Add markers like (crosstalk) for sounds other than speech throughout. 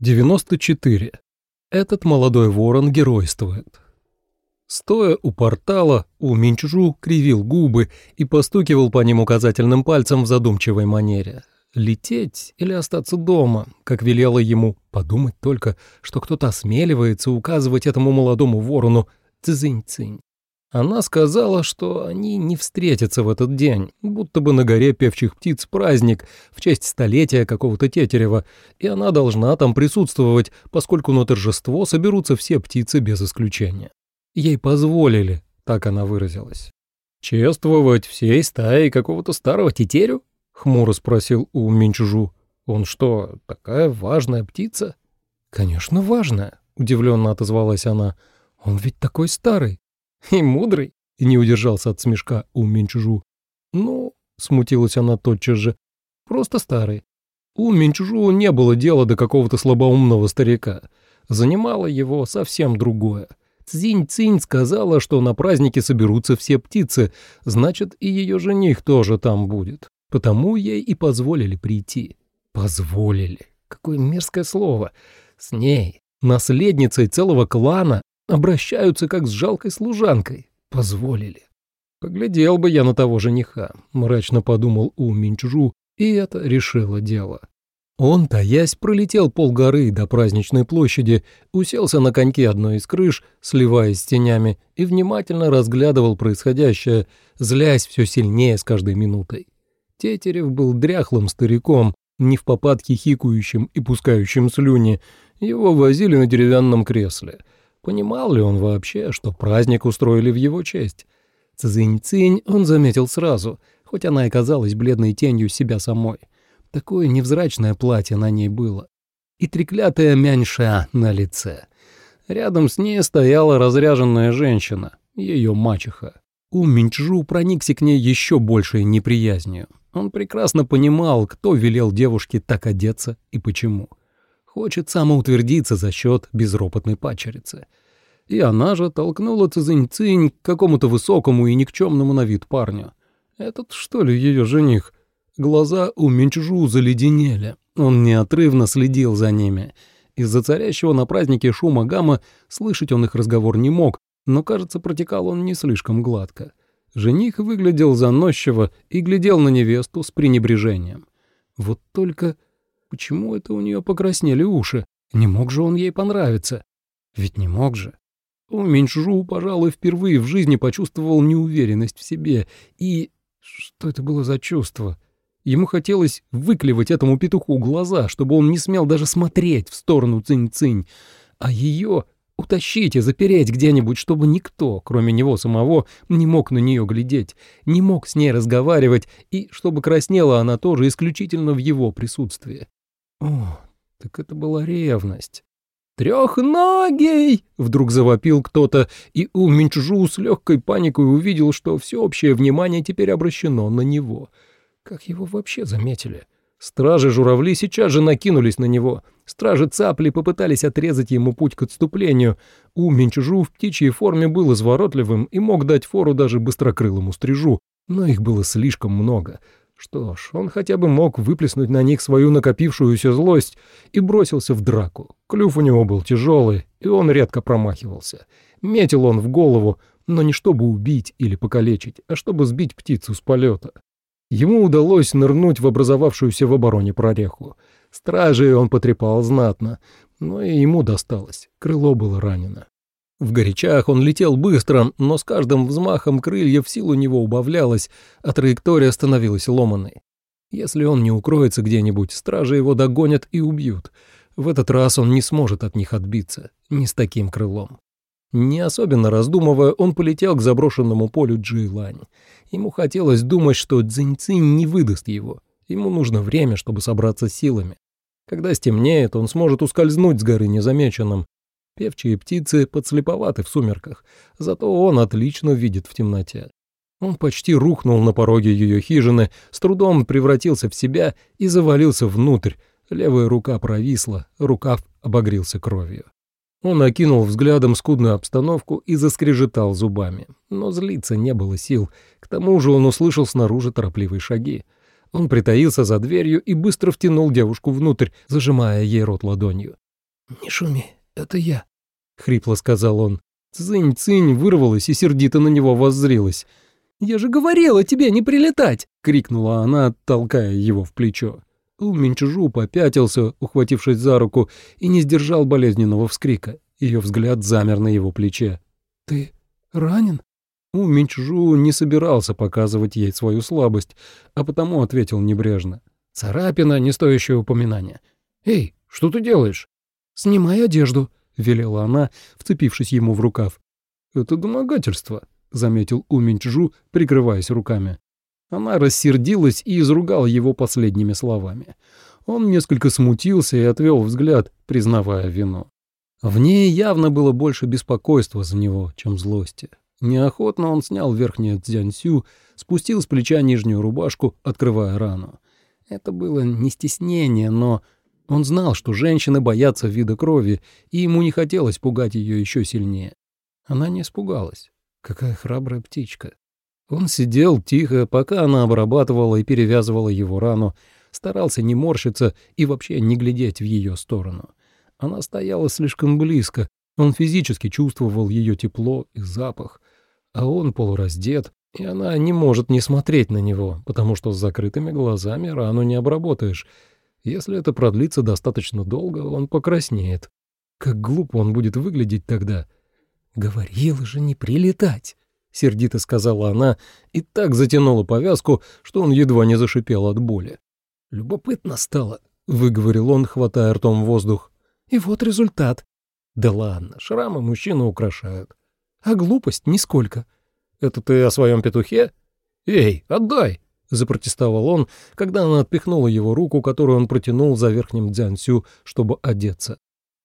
94. Этот молодой ворон геройствует. Стоя у портала, у Минчжу кривил губы и постукивал по ним указательным пальцем в задумчивой манере. Лететь или остаться дома, как велела ему, подумать только, что кто-то осмеливается указывать этому молодому ворону цзинь-цинь. Она сказала, что они не встретятся в этот день, будто бы на горе певчих птиц праздник в честь столетия какого-то тетерева, и она должна там присутствовать, поскольку на торжество соберутся все птицы без исключения. Ей позволили, так она выразилась. «Чествовать всей стаей какого-то старого тетерю?» — хмуро спросил у Минчжу. «Он что, такая важная птица?» «Конечно, важная», — удивленно отозвалась она. «Он ведь такой старый». (laughs) «И мудрый?» — не удержался от смешка у Минчжу. «Ну», — смутилась она тотчас же, — «просто старый». У Минчжу не было дела до какого-то слабоумного старика. Занимало его совсем другое. Цзинь-Цинь сказала, что на празднике соберутся все птицы, значит, и ее жених тоже там будет. Потому ей и позволили прийти. Позволили. Какое мерзкое слово. С ней, наследницей целого клана, Обращаются как с жалкой служанкой. Позволили. Поглядел бы я на того жениха, мрачно подумал У Минчжу, и это решило дело. Он, таясь, пролетел полгоры до праздничной площади, уселся на коньке одной из крыш, сливаясь с тенями, и внимательно разглядывал происходящее, злясь все сильнее с каждой минутой. Тетерев был дряхлым стариком, не в попадке хикующим и пускающим слюни. Его возили на деревянном кресле — Понимал ли он вообще, что праздник устроили в его честь? Цзинь-цинь он заметил сразу, хоть она и казалась бледной тенью себя самой. Такое невзрачное платье на ней было. И треклятая мяньша на лице. Рядом с ней стояла разряженная женщина, ее мачеха. У Минчжу проникся к ней еще большей неприязнью. Он прекрасно понимал, кто велел девушке так одеться и почему. Хочет самоутвердиться за счет безропотной пачерицы. И она же толкнула Цзинь-Цинь к какому-то высокому и никчемному на вид парню. Этот, что ли, ее жених? Глаза у Минчжу заледенели. Он неотрывно следил за ними. Из-за царящего на празднике шума гамма слышать он их разговор не мог, но, кажется, протекал он не слишком гладко. Жених выглядел заносчиво и глядел на невесту с пренебрежением. Вот только Почему это у нее покраснели уши? Не мог же он ей понравиться? Ведь не мог же. У Минчжу, пожалуй, впервые в жизни почувствовал неуверенность в себе. И что это было за чувство? Ему хотелось выклевать этому петуху глаза, чтобы он не смел даже смотреть в сторону Цинь-Цинь. А ее утащить и запереть где-нибудь, чтобы никто, кроме него самого, не мог на нее глядеть, не мог с ней разговаривать, и чтобы краснела она тоже исключительно в его присутствии. О, так это была ревность. «Трехногий!» — вдруг завопил кто-то, и У Минчжу с легкой паникой увидел, что всеобщее внимание теперь обращено на него. Как его вообще заметили? Стражи-журавли сейчас же накинулись на него. Стражи-цапли попытались отрезать ему путь к отступлению. У Минчжу в птичьей форме был изворотливым и мог дать фору даже быстрокрылому стрижу, но их было слишком много — что ж, он хотя бы мог выплеснуть на них свою накопившуюся злость и бросился в драку. Клюв у него был тяжелый, и он редко промахивался. Метил он в голову, но не чтобы убить или покалечить, а чтобы сбить птицу с полета. Ему удалось нырнуть в образовавшуюся в обороне прореху. Стражей он потрепал знатно, но и ему досталось, крыло было ранено. В горячах он летел быстро, но с каждым взмахом крыльев сил у него убавлялась, а траектория становилась ломаной. Если он не укроется где-нибудь, стражи его догонят и убьют. В этот раз он не сможет от них отбиться, не с таким крылом. Не особенно раздумывая, он полетел к заброшенному полю Джилань. Ему хотелось думать, что Цзиньцинь не выдаст его. Ему нужно время, чтобы собраться силами. Когда стемнеет, он сможет ускользнуть с горы незамеченным, Певчие птицы подслеповаты в сумерках, зато он отлично видит в темноте. Он почти рухнул на пороге ее хижины, с трудом превратился в себя и завалился внутрь. Левая рука провисла, рукав обогрелся кровью. Он окинул взглядом скудную обстановку и заскрежетал зубами. Но злиться не было сил. К тому же он услышал снаружи торопливые шаги. Он притаился за дверью и быстро втянул девушку внутрь, зажимая ей рот ладонью. «Не шуми, это я», — хрипло сказал он. Цзынь-цинь вырвалась и сердито на него воззрилась. «Я же говорила тебе не прилетать!» — крикнула она, толкая его в плечо. У Минчжу попятился, ухватившись за руку, и не сдержал болезненного вскрика. Ее взгляд замер на его плече. «Ты ранен?» У Минчжу не собирался показывать ей свою слабость, а потому ответил небрежно. «Царапина, не стоящее упоминания. Эй, что ты делаешь?» «Снимай одежду», — велела она, вцепившись ему в рукав. «Это домогательство», — заметил У Минчжу, прикрываясь руками. Она рассердилась и изругала его последними словами. Он несколько смутился и отвел взгляд, признавая вину. В ней явно было больше беспокойства за него, чем злости. Неохотно он снял верхнюю дзяньсю, спустил с плеча нижнюю рубашку, открывая рану. Это было не стеснение, но он знал, что женщины боятся вида крови, и ему не хотелось пугать ее еще сильнее. Она не испугалась. Какая храбрая птичка. Он сидел тихо, пока она обрабатывала и перевязывала его рану, старался не морщиться и вообще не глядеть в ее сторону. Она стояла слишком близко, он физически чувствовал ее тепло и запах, а он полураздет, и она не может не смотреть на него, потому что с закрытыми глазами рану не обработаешь. Если это продлится достаточно долго, он покраснеет. Как глупо он будет выглядеть тогда. «Говорила же не прилетать», — сердито сказала она и так затянула повязку, что он едва не зашипел от боли. «Любопытно стало», — выговорил он, хватая ртом воздух. «И вот результат». «Да ладно, шрамы мужчину украшают а глупость нисколько. «Это ты о своем петухе? Эй, отдай!» — запротестовал он, когда она отпихнула его руку, которую он протянул за верхним дзянсю, чтобы одеться.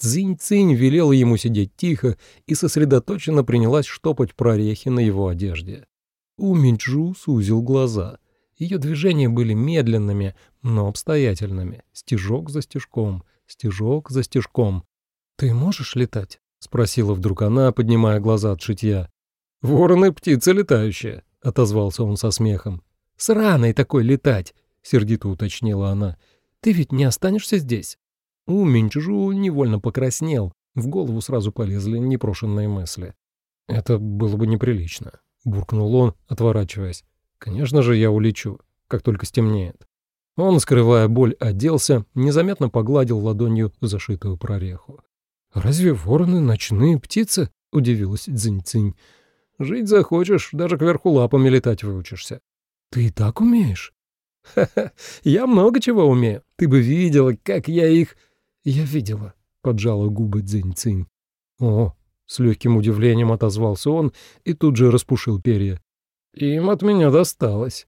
Цзинь-цинь велела ему сидеть тихо и сосредоточенно принялась штопать прорехи на его одежде. У Минчжу сузил глаза. Ее движения были медленными, но обстоятельными, стежок за стежком, стежок за стежком. «Ты можешь летать?» — спросила вдруг она, поднимая глаза от шитья. «Вороны — птица летающая», — отозвался он со смехом. «Сраной такой летать», — сердито уточнила она. «Ты ведь не останешься здесь?» У Минчжу невольно покраснел, в голову сразу полезли непрошенные мысли. «Это было бы неприлично», — буркнул он, отворачиваясь. «Конечно же, я улечу, как только стемнеет». Он, скрывая боль, оделся, незаметно погладил ладонью зашитую прореху. «Разве вороны ночные птицы?» — удивилась Цзинь-Цинь. «Жить захочешь, даже кверху лапами летать выучишься». «Ты и так умеешь?» «Ха-ха, я много чего умею. Ты бы видела, как я их...» «Я видела», — поджала губы Цзинь-Цинь. «О!» — с легким удивлением отозвался он и тут же распушил перья. «Им от меня досталось».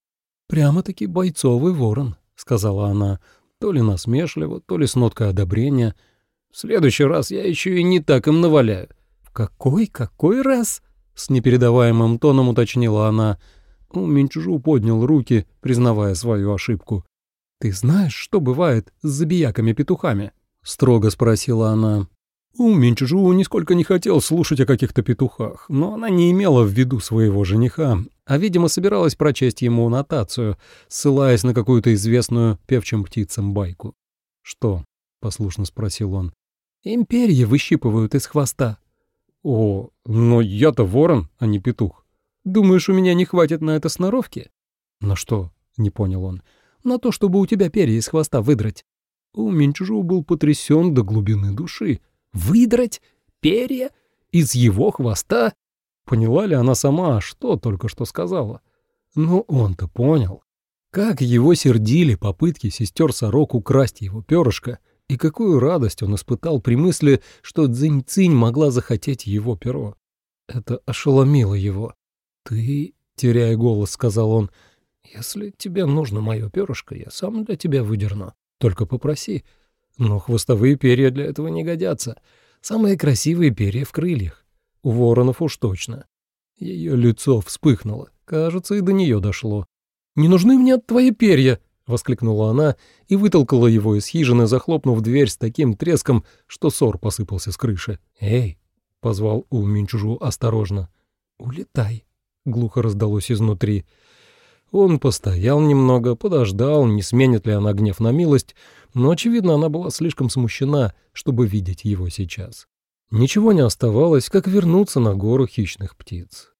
«Прямо-таки бойцовый ворон», — сказала она, то ли насмешливо, то ли с ноткой одобрения — в следующий раз я еще и не так им наваляю». «В какой, какой раз?» — с непередаваемым тоном уточнила она. У Минчжу поднял руки, признавая свою ошибку. «Ты знаешь, что бывает с забияками-петухами?» — строго спросила она. У Минчжу нисколько не хотел слушать о каких-то петухах, но она не имела в виду своего жениха, а, видимо, собиралась прочесть ему нотацию, ссылаясь на какую-то известную певчим птицам байку. «Что?» — послушно спросил он. Империи выщипывают из хвоста. О, но я-то ворон, а не петух. Думаешь, у меня не хватит на это сноровки? На что? Не понял он. На то, чтобы у тебя перья из хвоста выдрать. У Минчжу был потрясен до глубины души. Выдрать? Перья? Из его хвоста? Поняла ли она сама, что только что сказала? Но он-то понял. Как его сердили попытки сестер Сорок украсть его перышко — и какую радость он испытал при мысли, что Цзинь-Цинь могла захотеть его перо. Это ошеломило его. «Ты, — теряя голос, — сказал он, — если тебе нужно мое перышко, я сам для тебя выдерну. Только попроси. Но хвостовые перья для этого не годятся. Самые красивые перья в крыльях. У воронов уж точно». Ее лицо вспыхнуло. Кажется, и до нее дошло. «Не нужны мне твои перья!» — воскликнула она и вытолкала его из хижины, захлопнув дверь с таким треском, что сор посыпался с крыши. «Эй!» — позвал У Минчужу осторожно. «Улетай!» — глухо раздалось изнутри. Он постоял немного, подождал, не сменит ли она гнев на милость, но, очевидно, она была слишком смущена, чтобы видеть его сейчас. Ничего не оставалось, как вернуться на гору хищных птиц.